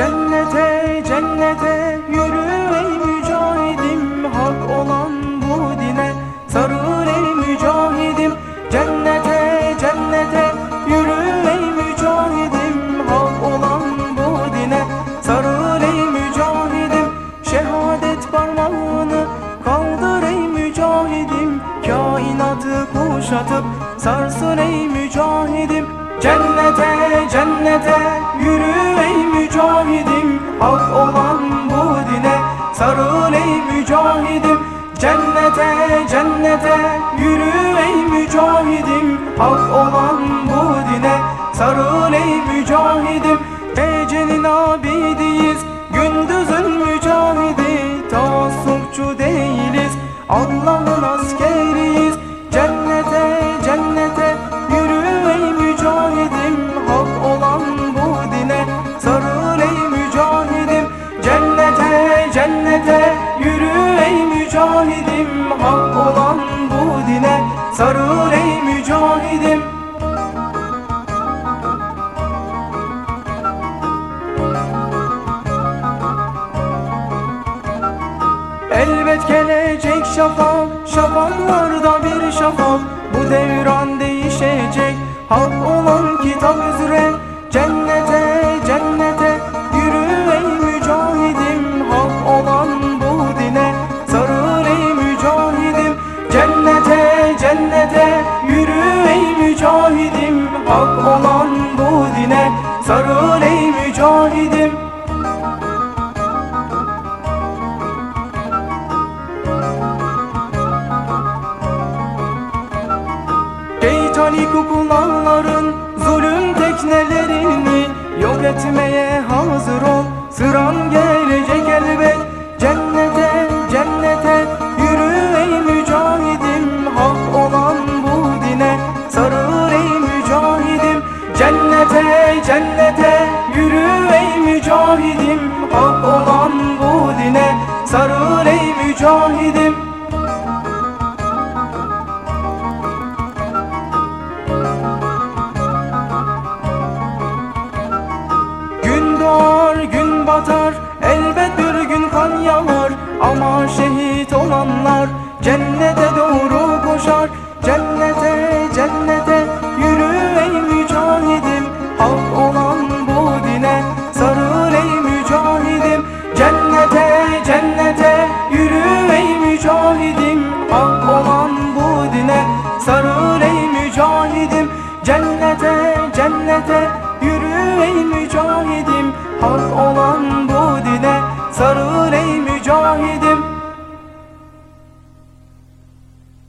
Cennete cennete yürü ey mücahidim. Hak olan bu dine sarıl ey mücahidim. Cennete cennete yürü ey mücahidim. Hak olan bu dine sarıl ey mücahidim. Şehadet parmağını kaldır ey mücahidim. Kainatı kuşatıp sarsın ey mücahidim. Cennete cennete yürü ey Hak olan bu dine. Sarıl ey mücahidim Cennete cennete. Yürü ey mücahidim Hak olan bu dine. Sarıl ey mücahidim Gecenin abidiyiz. Gündüzün mücahidi Taassupçu cennete yürü ey mücahidim Hak olan bu dine sarıl ey mücahidim. Elbet gelecek şafak Şafaklarda dine Sarıl mücahidim Hak olan bu dine Sarıl ey mücahidim. Gün doğar gün batar elbet bir gün kan yağar. Ama şehit olanlar cennete Cennete cennete yürü ey mücahidim Hak olan bu din